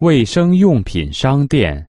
卫生用品商店